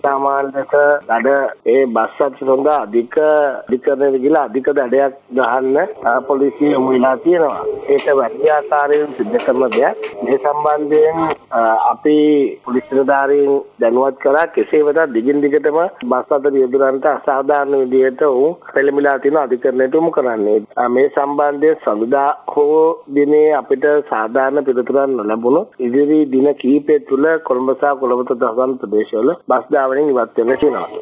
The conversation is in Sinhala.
සාමාන්‍ය ලෙස දඩ ඒ බස් අත් සඳහා අධික අධිකරණයට ගිහලා අධික දඩයක් ගහන්න පොලිසිය යොමු වෙලා තියෙනවා. ඒක වැඩි ආකාරයෙන් සිද්ධ කරන දෙයක්. මේ සම්බන්ධයෙන් අපි පොලිස් නිලධාරීන් දැනුවත් කරා කෙසේ වෙතත් දිගින් දිගටම බස් අතර යොදුරන්ට අසාධාරණ විදිහට උන් පෙළඹිලා තියෙන අධිකරණයට යොමු කරන්නේ. මේ සම්බන්ධයෙන් සඳුදා හෝ දිනේ අපිට සාධාරණ පිළිතුරක් නොලැබුණොත් ඉදිරි දින කිහිපය තුළ කොළඹ සහ කොළඹ දහසන් ප්‍රදේශවල බස් traveling, you are っていう話なわけ。